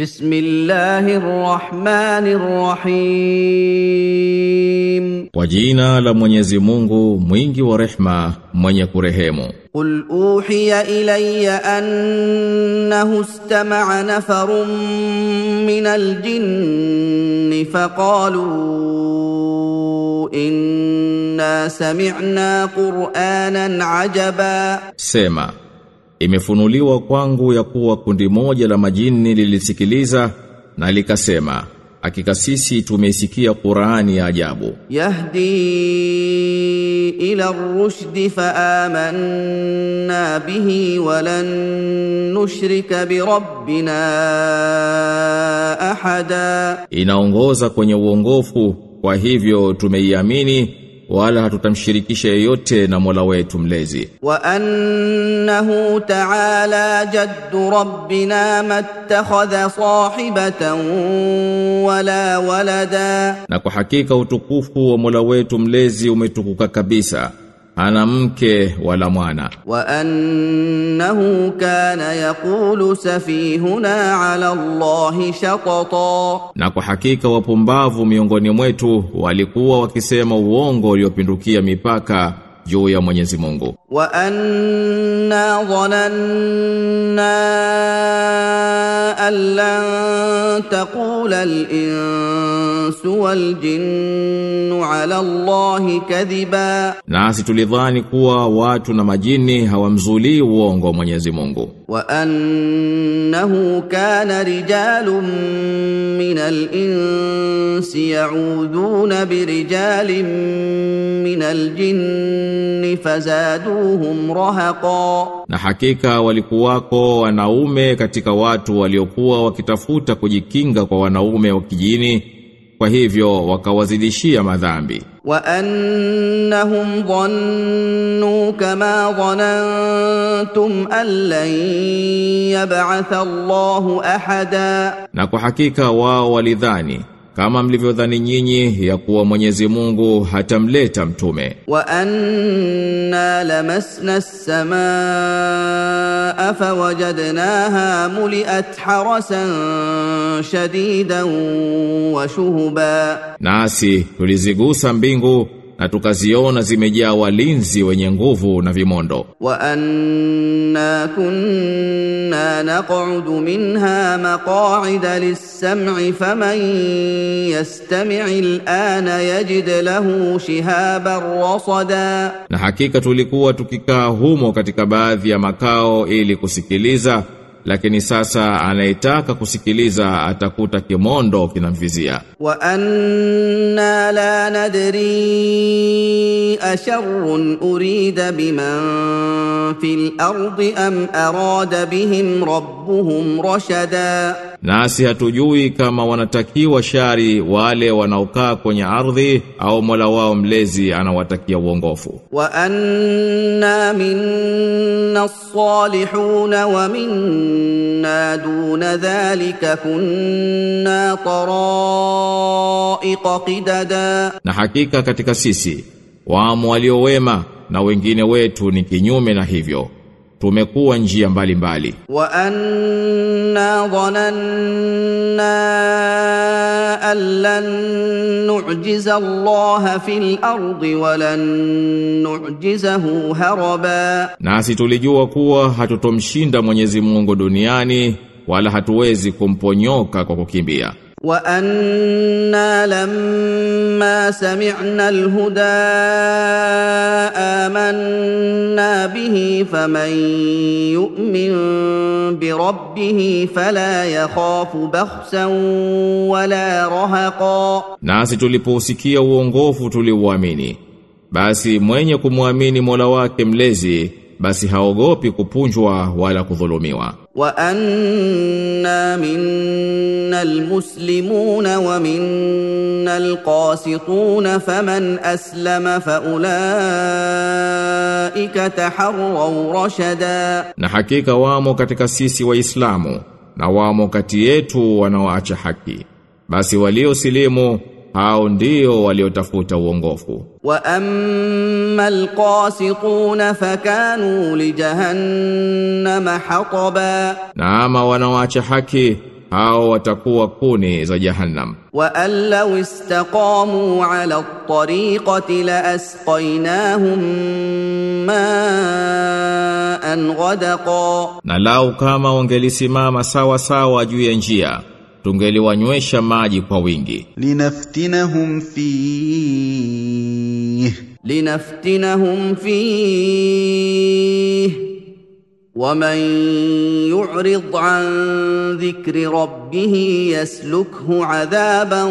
بسم الله الرحمن الرحيم. وجينا لمنيزي مungu مwingi ورحمة mwenye kurehemu. قل أوحي إلي أنه استمع نفر من الجن فقالوا إنا سمعنا قرآنا عجبا. سَمَعَ imefunuliwa kwangu ya kuwa kundi moja la majini lilisikiliza na likasema hakika sisi tumeisikia Qur'ani ya ajabu. Yahdi ila ar-rushd fa amanna bihi wa lan nushrika bi rabbina ahada. Inaongoza kwenye uongofu kwa hivyo tumeiamini wala hatutamshirikisha yeyote na Mola wetu mlezi. Wa annahu ta'ala jaddu rabbina mattakhadha sahibatan wala walada, na kwa hakika utukufu wa Mola wetu mlezi umetukuka kabisa ana mke wala mwana. Wa annahu kana yaqulu safihuna ala Allahi shaqata na kwa hakika wapumbavu miongoni mwetu walikuwa wakisema uongo uliopindukia mipaka juu ya Mwenyezi Mungu. Wa anna dhananna allan taqula al-insu wal jinnu ala Allahi kadhiba, nasi tulidhani kuwa watu na majini hawamzulii uongo Mwenyezi Mungu. Wa annahu kana rijalun min al-insi ya'uduna birijalin min al-jinni kufri fazaduhum rahaqa. Na hakika walikuwako wanaume katika watu waliokuwa wakitafuta kujikinga kwa wanaume wa kijini kwa hivyo wakawazidishia madhambi. Wa annahum dhannu kama dhanantum an lan yab'atha Allahu ahada. Na kwa hakika wao walidhani kama mlivyodhani nyinyi ya kuwa Mwenyezi Mungu hatamleta mtume. Wa anna lamasna as-samaa fawajadnaha muliat harasan shadidan wa shuhuba, nasi tulizigusa mbingu na tukaziona zimejaa walinzi wenye nguvu na vimondo. Wa anna kunna naq'udu minha maq'ida lis-sam'i faman yastami' al-ana yajid lahu shihaban rasada. Na hakika tulikuwa tukikaa humo katika baadhi ya makao ili kusikiliza lakini sasa anayetaka kusikiliza atakuta kimondo kinamvizia. Wa anna la nadri asharrun urida biman fil ardi am arada bihim rabbuhum rashada Nasi hatujui kama wanatakiwa shari wale wanaokaa kwenye ardhi au Mola wao mlezi anawatakia uongofu. Wa anna minna as-salihun wa minna duna dhalika kunna taraiq qidada. Na hakika katika sisi wamo waliowema na wengine wetu ni kinyume na hivyo tumekuwa njia mbalimbali. Wa anna dhananna an lan nu'jiza Allah fil ardi wa lan nu'jizahu haraba, nasi tulijua kuwa hatutomshinda Mwenyezi Mungu duniani wala hatuwezi kumponyoka kwa kukimbia. وأنا لما سمعنا الهدى آمنا به فمن يؤمن بربه فلا يخاف بخسا ولا رهقا Nasi tulipousikia uongofu tuliuamini. Basi mwenye kumwamini Mola wake mlezi basi haogopi kupunjwa wala kudhulumiwa. Wa anna minna almuslimuna wa minna alqasituna faman aslama fa ulaika taharraw rashada. Na hakika wamo katika sisi waislamu na wamo kati yetu wanaoacha haki. Basi waliosilimu hao ndio waliotafuta uongofu. Wa amma alqasiquna fakanu li jahannam hataba na ama wanaoacha haki hao watakuwa kuni za jahannam. Wa allaw istaqamu ala at-tariqati la asqaynahum ma'an ghadaqa. Na lau kama wangelisimama sawa sawa juu ya njia tungeliwanywesha maji kwa wingi لنفتنهم فيه لنفتنهم فيه ومن يعرض عن ذكر ربه يسلكه عذابا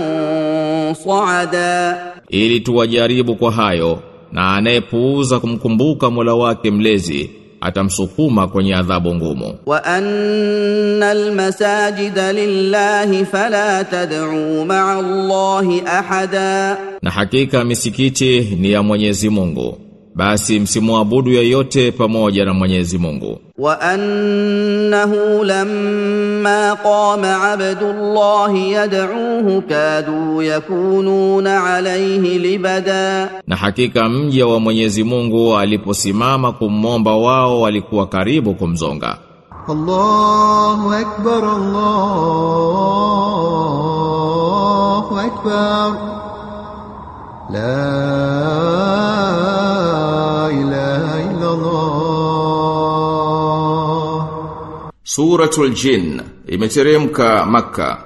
صعدا ili tuwajaribu kwa hayo na anayepuuza kumkumbuka Mola wake mlezi atamsukuma kwenye adhabu ngumu. Wa anna almasajida lillahi fala tad'u ma'a Allahi ahada, na hakika misikiti ni ya Mwenyezi Mungu basi msimuabudu yeyote pamoja na Mwenyezi Mungu. Wa annahu lamma qama Abdullah yad'uhu kadu yakununa alayhi libada, na hakika mja wa Mwenyezi Mungu aliposimama kumomba wao walikuwa karibu kumzonga. Allahu akbar, Allahu akbar, la ilaha illa Allah Suratul Jin imeteremka maka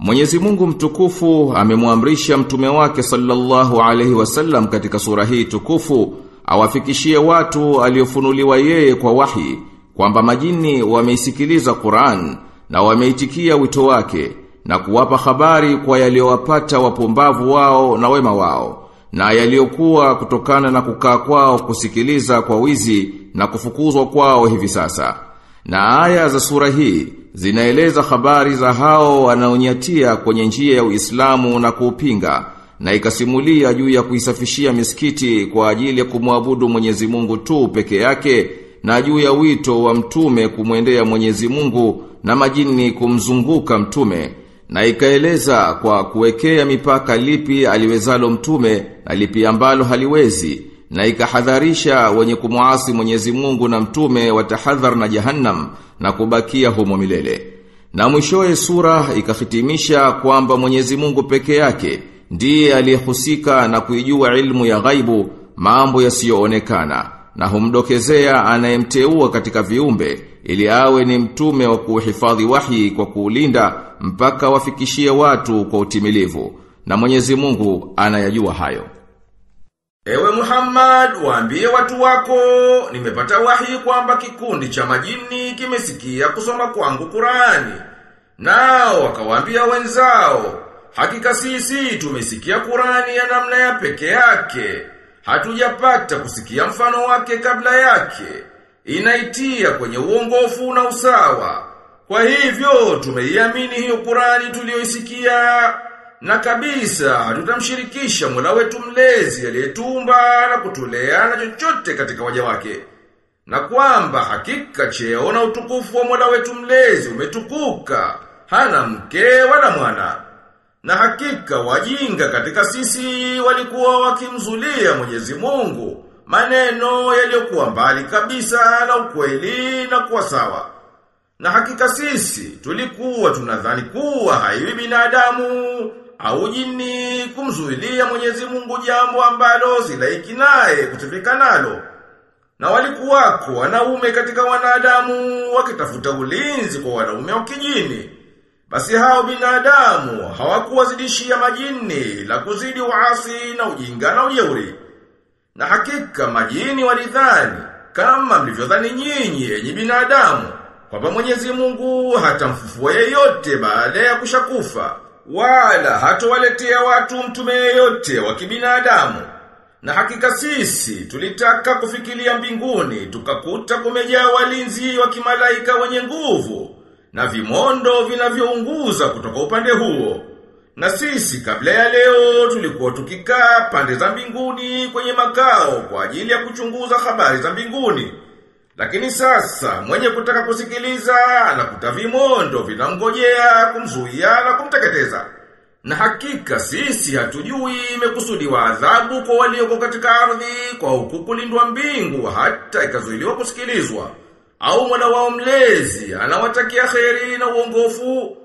Mwenyezi Mungu mtukufu amemwamrisha mtume wake sallallahu alaihi wasallam katika sura hii tukufu awafikishie watu aliofunuliwa yeye kwa wahi kwamba majini wameisikiliza Qur'an na wameitikia wito wake na kuwapa habari kwa yaliyowapata wapumbavu wao na wema wao na yaliokuwa kutokana na kukaa kwao kusikiliza kwa wizi na kufukuzwa kwao hivi sasa. Na aya za sura hii zinaeleza habari za hao wanaonyatia kwenye njia ya Uislamu na kuupinga na ikasimulia juu ya kuisafishia misikiti kwa ajili ya kumwabudu Mwenyezi Mungu tu peke yake na juu ya wito wa mtume kumwendea Mwenyezi Mungu na majini kumzunguka mtume na ikaeleza kwa kuwekea mipaka lipi aliwezalo mtume na lipi ambalo haliwezi na ikahadharisha wenye kumwasi Mwenyezi Mungu na mtume watahadhar na jahannam na kubakia humo milele. Na mwishowe sura ikahitimisha kwamba Mwenyezi Mungu peke yake ndiye aliyehusika na kuijua ilmu ya ghaibu mambo yasiyoonekana na humdokezea anayemteua katika viumbe ili awe ni mtume wa kuhifadhi wahi kwa kuulinda mpaka wafikishie watu kwa utimilivu na Mwenyezi Mungu anayajua hayo. Ewe Muhammad, waambie watu wako, nimepata wahi kwamba kikundi cha majini kimesikia kusoma kwangu Qurani. Nao wakawaambia wenzao, hakika sisi tumesikia Qurani ya namna ya peke yake. Hatujapata kusikia mfano wake kabla yake. Inaitia kwenye uongofu na usawa. Kwa hivyo tumeiamini hiyo Qurani tuliyoisikia na kabisa tutamshirikisha Mola wetu mlezi aliyetumba na kutulea na chochote katika waja wake. Na kwamba hakika cheo na utukufu wa Mola wetu mlezi umetukuka, hana mke wala mwana. Na hakika wajinga katika sisi walikuwa wakimzulia Mwenyezi Mungu maneno yaliyokuwa mbali kabisa na ukweli na kuwa sawa. Na hakika sisi tulikuwa tunadhani kuwa haiwi binadamu au jini kumzuilia Mwenyezi Mungu jambo ambalo silaiki naye kutifika nalo. Na walikuwako wanaume katika wanadamu wakitafuta ulinzi kwa wanaume wa kijini. Basi hao binadamu hawakuwazidishia majini la kuzidi uasi na ujinga na ujeuri. Na hakika majini walidhani kama mlivyodhani nyinyi yenye binadamu kwamba Mwenyezi Mungu hatamfufua yeyote baada ya kushakufa wala hatowaletea watu mtume yeyote wa kibinadamu. Na hakika sisi tulitaka kufikiria mbinguni tukakuta kumejaa walinzi wa kimalaika wenye nguvu na vimondo vinavyounguza kutoka upande huo. Na sisi kabla ya leo tulikuwa tukikaa pande za mbinguni kwenye makao kwa ajili ya kuchunguza habari za mbinguni. Lakini sasa mwenye kutaka kusikiliza anakuta vimondo vinamgojea kumzuia na kumteketeza. Na hakika sisi hatujui imekusudiwa adhabu kwa walioko katika ardhi kwa huku kulindwa mbingu hata ikazuiliwa kusikilizwa. Au mwana wao mlezi anawatakia kheri na uongofu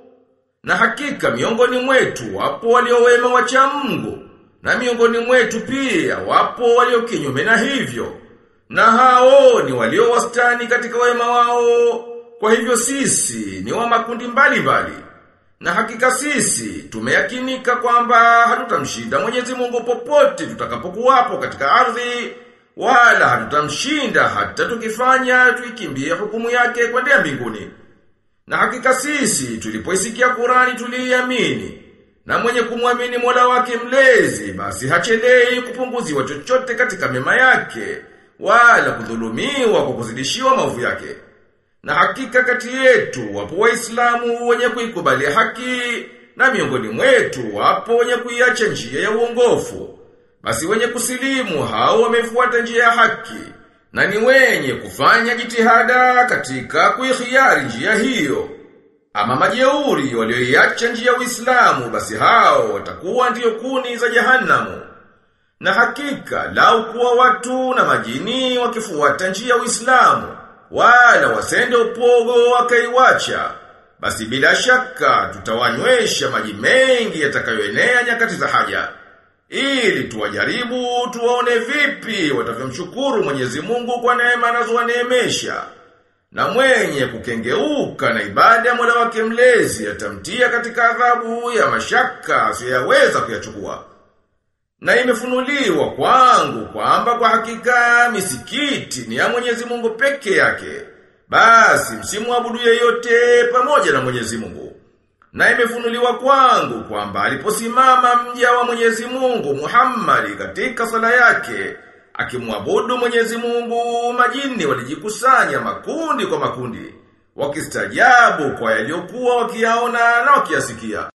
Na hakika miongoni mwetu wapo waliowema wacha Mungu na miongoni mwetu pia wapo walio kinyume na hivyo. Na hao ni walio wastani katika wema wao. Kwa hivyo sisi ni wa makundi mbalimbali mbali. Na hakika sisi tumeyakinika kwamba hatutamshinda Mwenyezi Mungu popote tutakapokuwapo katika ardhi wala hatutamshinda hata tukifanya tuikimbie hukumu yake kwendea mbinguni. Na hakika sisi tulipoisikia Qurani tuliiamini na mwenye kumwamini Mola wake mlezi basi hachelei kupunguziwa chochote katika mema yake wala kudhulumiwa kwa kuzidishiwa maovu yake. Na hakika kati yetu wapo waislamu wenye kuikubali haki na miongoni mwetu wapo wenye kuiacha njia ya uongofu. Basi wenye kusilimu hao wamefuata njia ya haki na ni wenye kufanya jitihada katika kuihiari njia hiyo. Ama majeuri walioiacha njia ya Uislamu basi hao watakuwa ndiyo kuni za jehanamu. Na hakika lau kuwa watu na majini wakifuata njia ya Uislamu wala wasende upogo wakaiwacha basi bila shaka tutawanywesha maji mengi yatakayoenea nyakati za haja ili tuwajaribu tuwaone vipi watavyomshukuru Mwenyezi Mungu kwa neema anazowaneemesha na mwenye kukengeuka na ibada ya Mola wake mlezi atamtia katika adhabu ya mashaka asiyoweza kuyachukua. Na imefunuliwa kwangu kwamba kwa hakika misikiti ni ya Mwenyezi Mungu peke yake. Basi msimuabudu yeyote pamoja na Mwenyezi Mungu. Na imefunuliwa kwangu kwamba aliposimama mja wa Mwenyezi Mungu Muhammad katika sala yake akimwabudu Mwenyezi Mungu majini walijikusanya makundi kwa makundi wakistajabu kwa yaliyokuwa wakiyaona na wakiyasikia